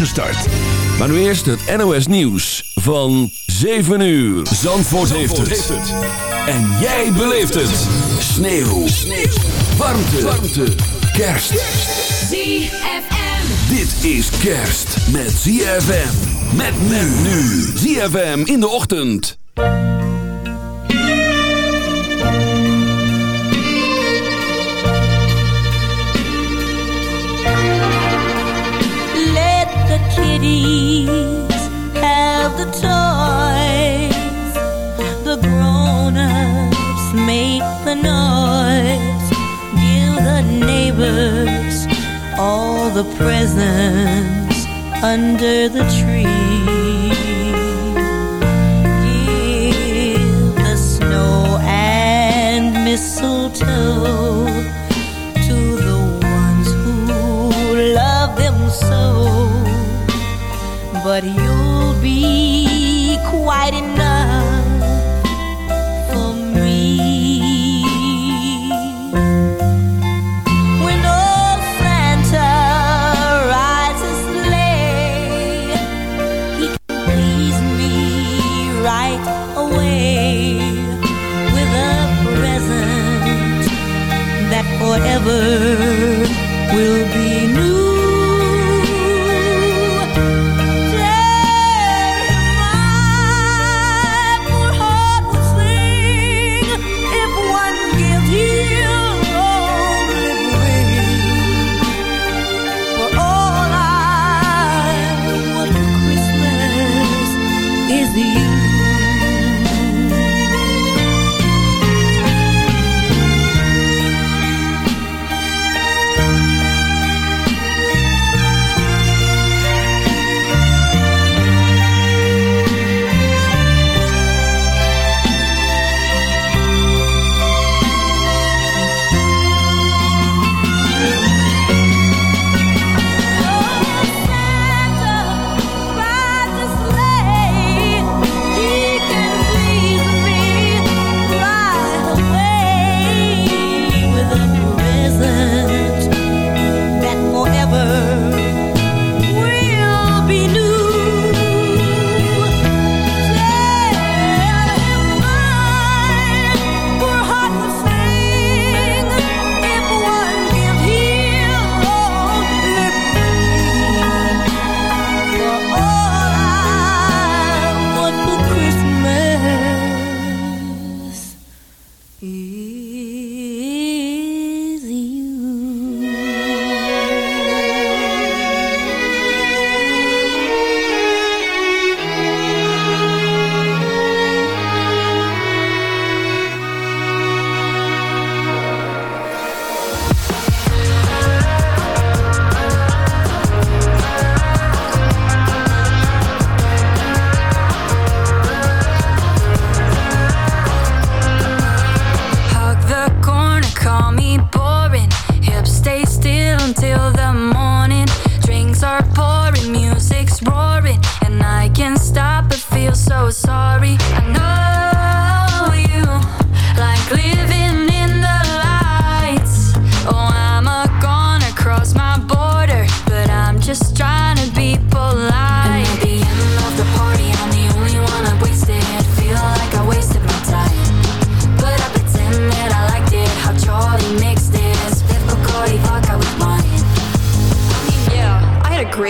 start. Maar nu eerst het NOS Nieuws van 7 uur. Zandvoort, heeft, het. En jij beleeft het. Sneeuw. Sneeuw. Warmte. Warmte. Kerst. ZFM. Dit is kerst met ZFM. Met men nu. ZFM in de ochtend. Kiddies have the toys. The grown-ups make the noise. Give the neighbors all the presents under the tree. Give the snow and mistletoe But you'll be quite enough for me. When old Santa rides his sleigh, he can please me right away with a present that forever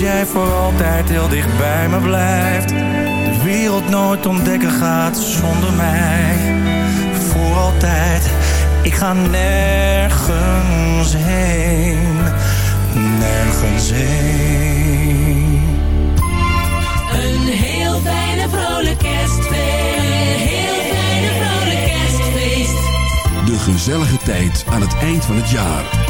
Jij voor altijd heel dicht bij me blijft. De wereld nooit ontdekken gaat zonder mij. Voor altijd, ik ga nergens heen. Nergens heen. Een heel fijne vrolijk kerstfeest. Een heel fijne vrolijk kerstfeest. De gezellige tijd aan het eind van het jaar.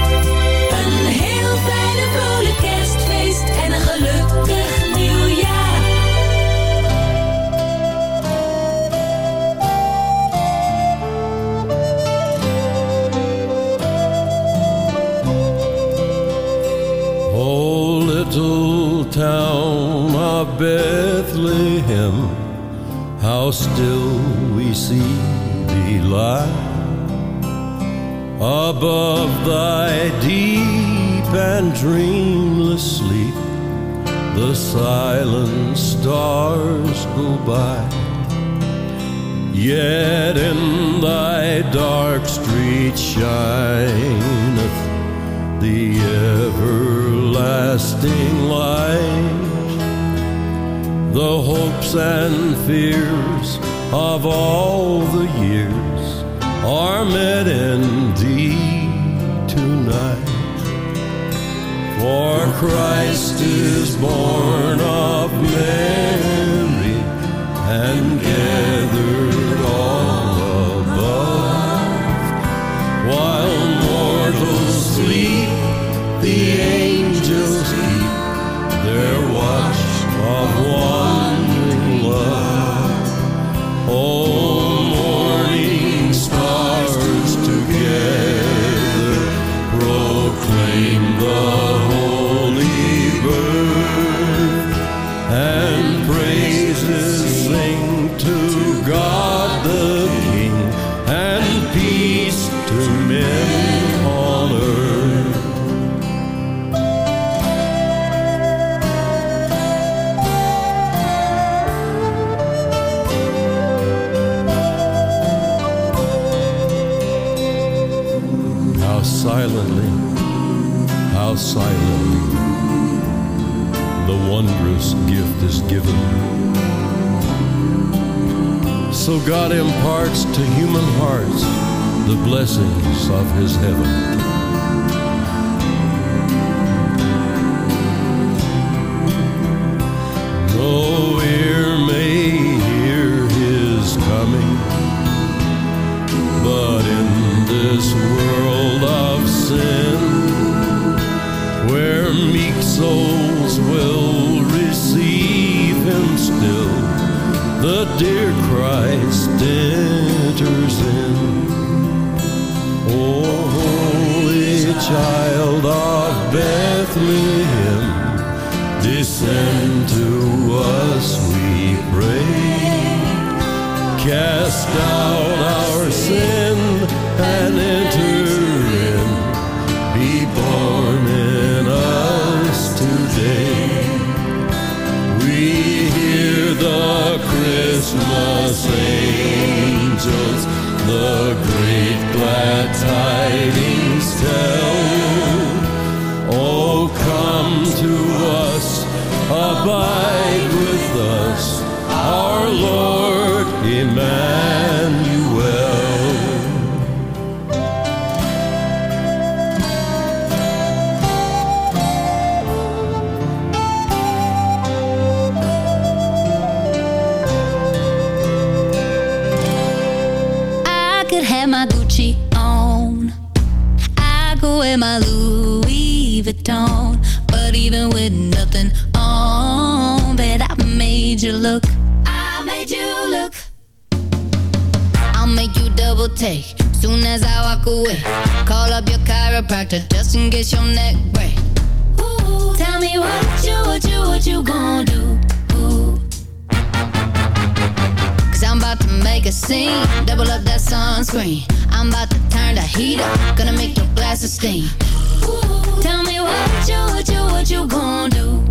Hopes and fears of all the years are met in thee tonight. For Christ is born silently, how silently the wondrous gift is given. So God imparts to human hearts the blessings of his heaven. Sin, where meek souls will receive him still, the dear Christ enters in. Oh, holy child of Bethlehem, descend to us, we pray. Cast tidings tell. Look. I made you look. I'll make you double take soon as I walk away. Call up your chiropractor just in case your neck break. Ooh, tell me what you, what you, what you gonna do? Ooh. Cause I'm about to make a scene. Double up that sunscreen. I'm about to turn the heat up. Gonna make your glasses steam. Ooh, tell me what you, what you, what you gonna do?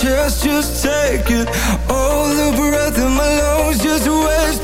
chest, just take it. All the breath in my lungs, just waste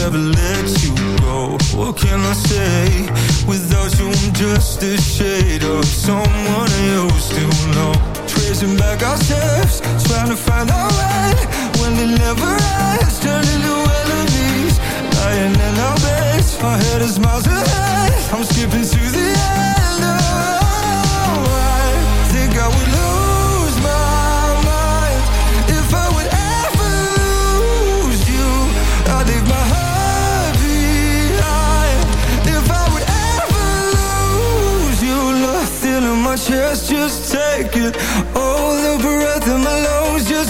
If I ever let you go, what can I say? Without you, I'm just a shade of someone you still know. Tracing back our steps, trying to find our way when it never ends. Turning to enemies, lying in our beds. My head is miles ahead. I'm skipping to the end. Oh, I think I would lose chest, just take it. All the breath in my lungs, just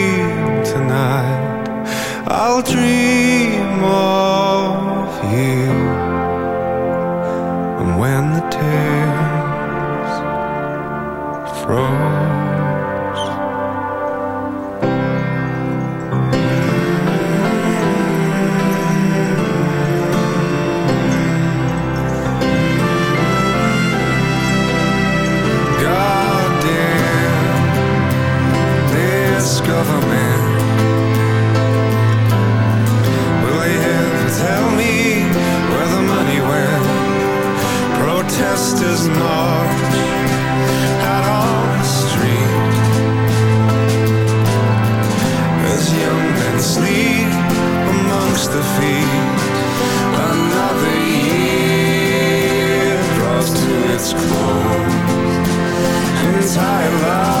dream Entire London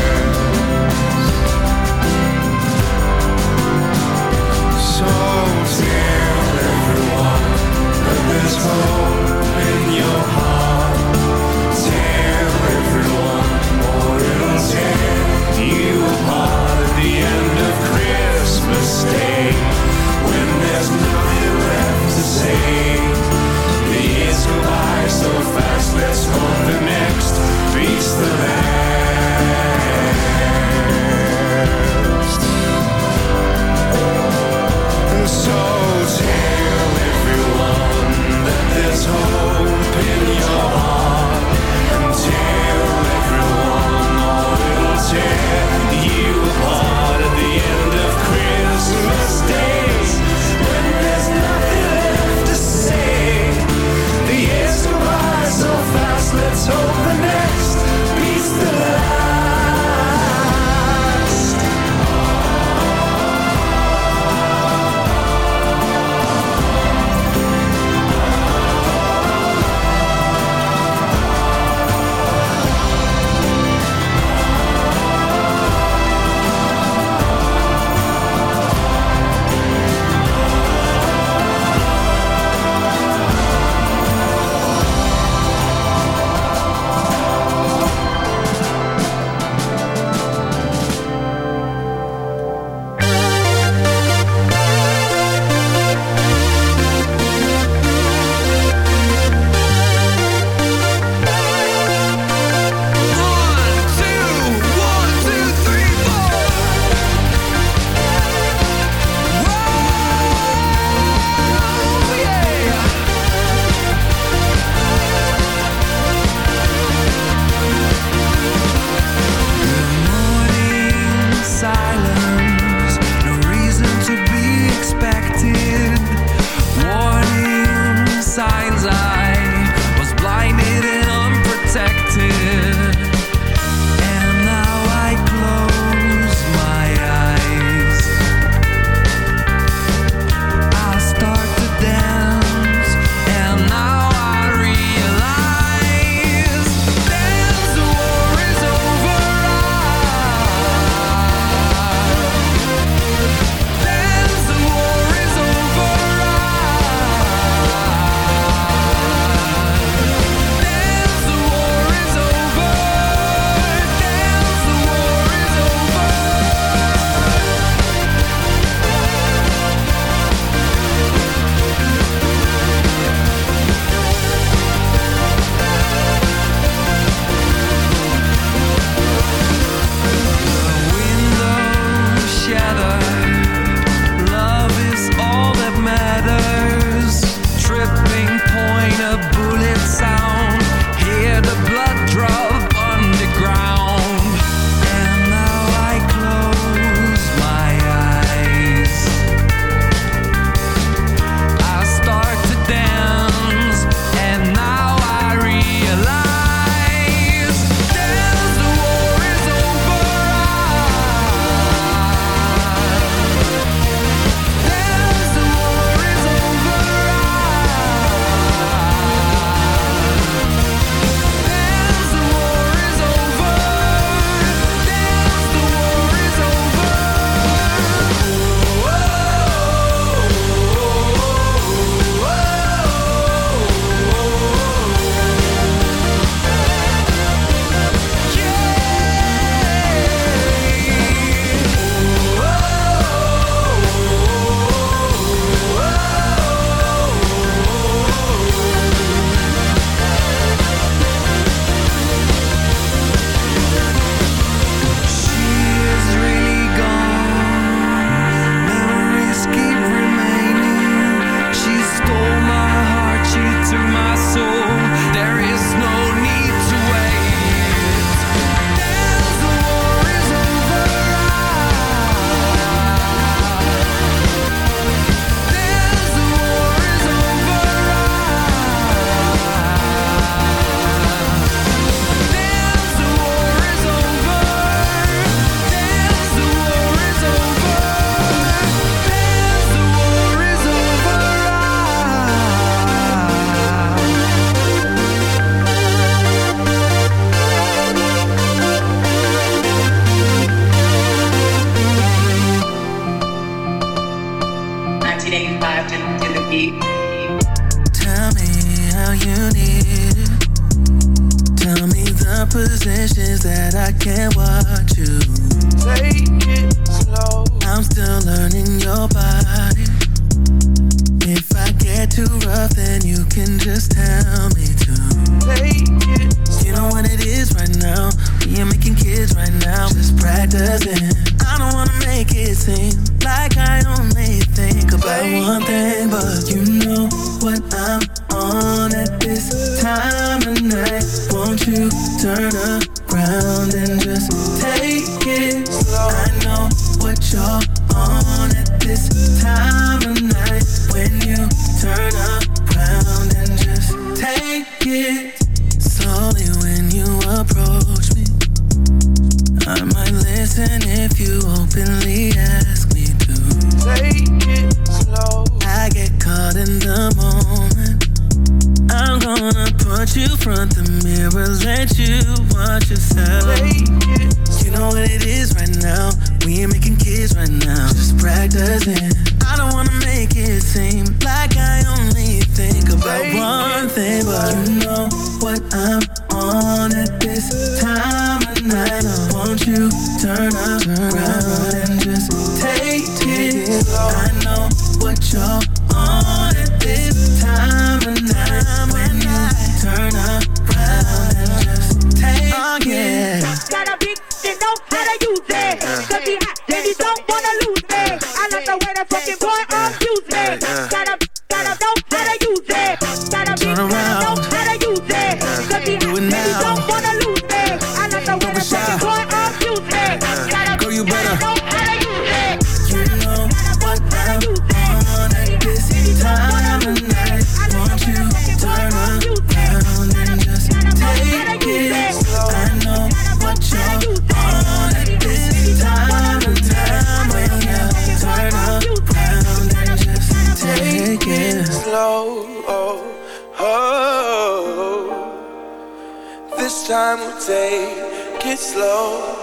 Slow.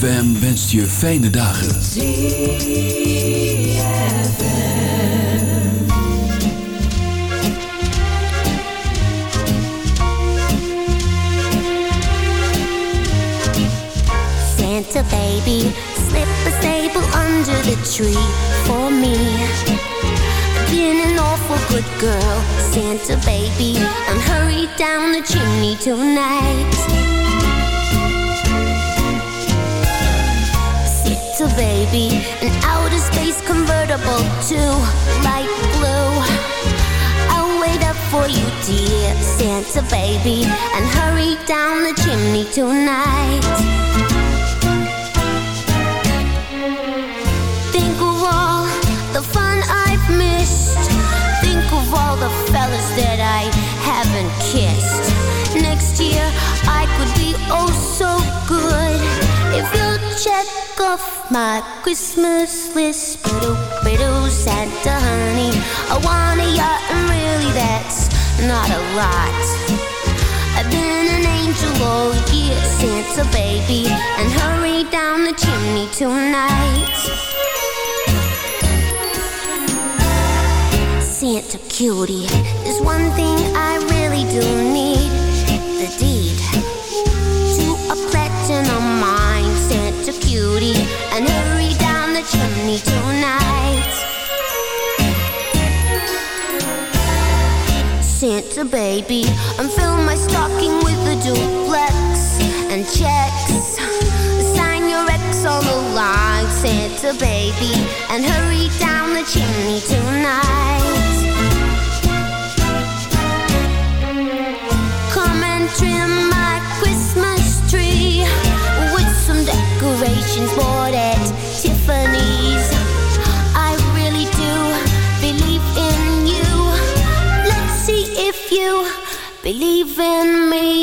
ZFM wenst je fijne dagen. Santa baby, slip a sable under the tree for me. Been an awful good girl, Santa baby, and hurry down the chimney tonight. Santa baby, an outer space convertible too light blue. I'll wait up for you, dear Santa baby, and hurry down the chimney tonight. Think of all the fun I've missed. Think of all the fellas that I haven't kissed. Next year I could be oh so good if you'll check off my Christmas list. Biddle, biddle, Santa honey, I want a yacht and really that's not a lot. I've been an angel all year, Santa baby, and hurry down the chimney tonight. Santa cutie, there's one thing I really do need Cutie, and hurry down the chimney tonight. Santa baby, and fill my stocking with a duplex and checks. Sign your ex on the line, Santa baby, and hurry down the chimney tonight.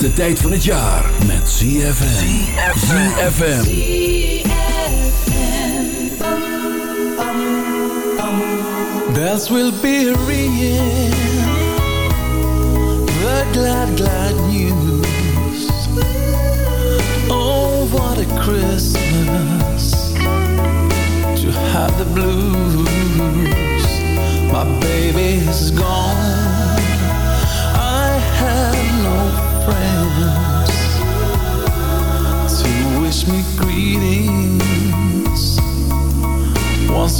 gezelligste tijd van het jaar met ZFM. ZFM. Bells will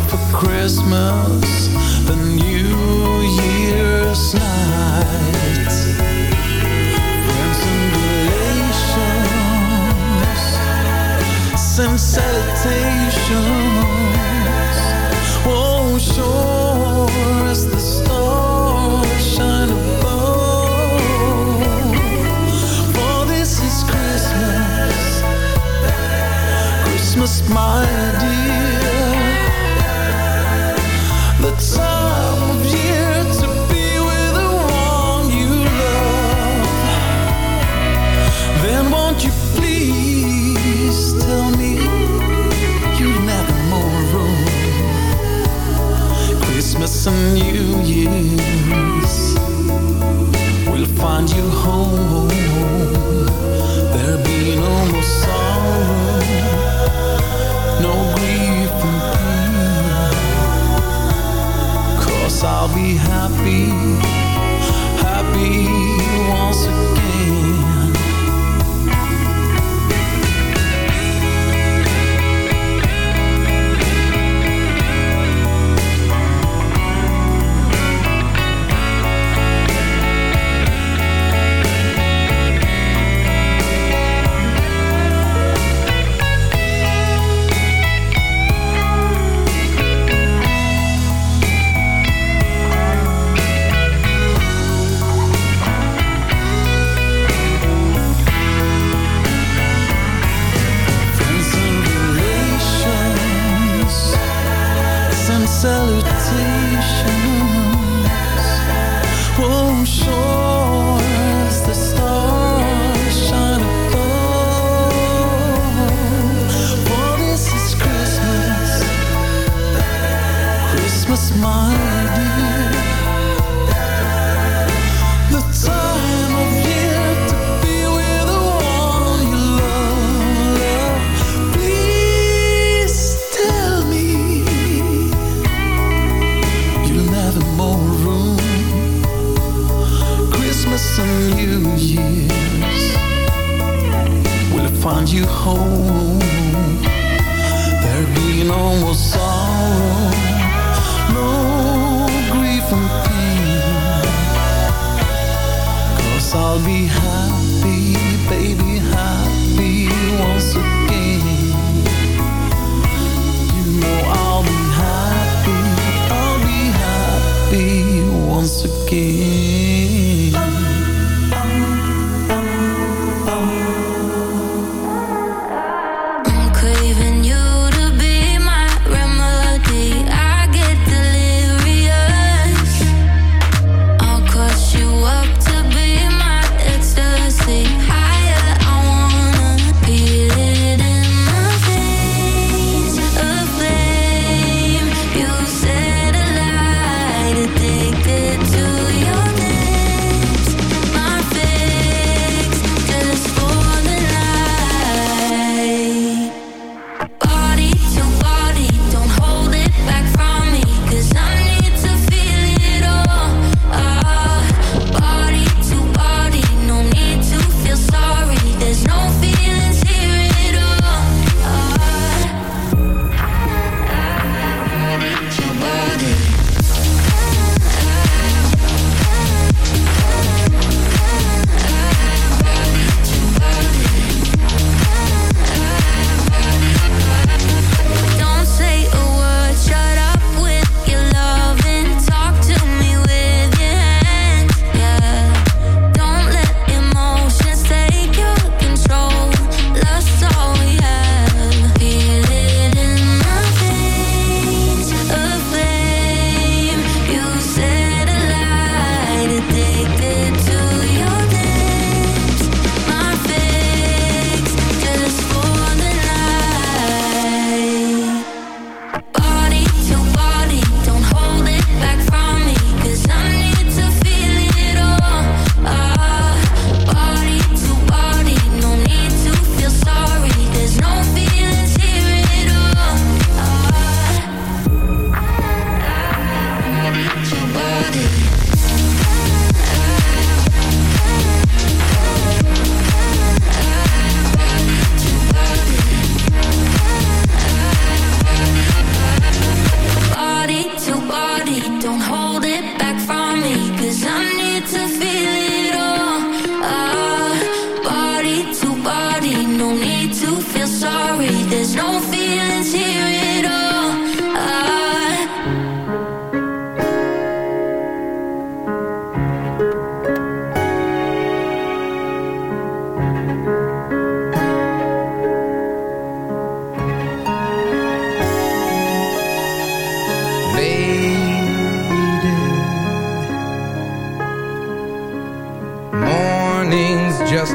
For Christmas The New Year's Send salutations. Oh, sure as the stars shine above. For this is Christmas. Christmas, my dear And New Year's. We'll find you home. There'll be no more sorrow No grief and I'll be Happy salutations. Oh, sure home There'll be no more sorrow No grief and pain Cause I'll be happy, baby, happy once again You know I'll be happy, I'll be happy once again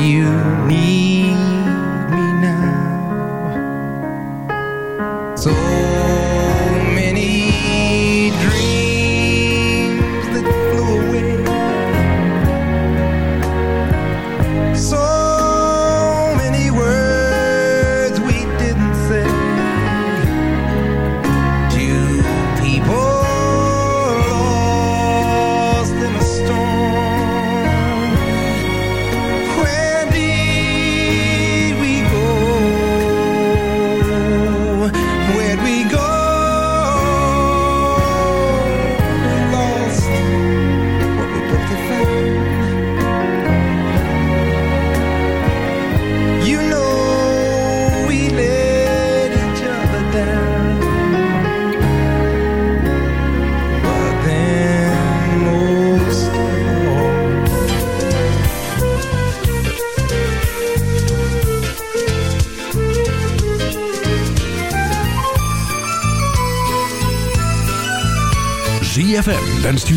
you need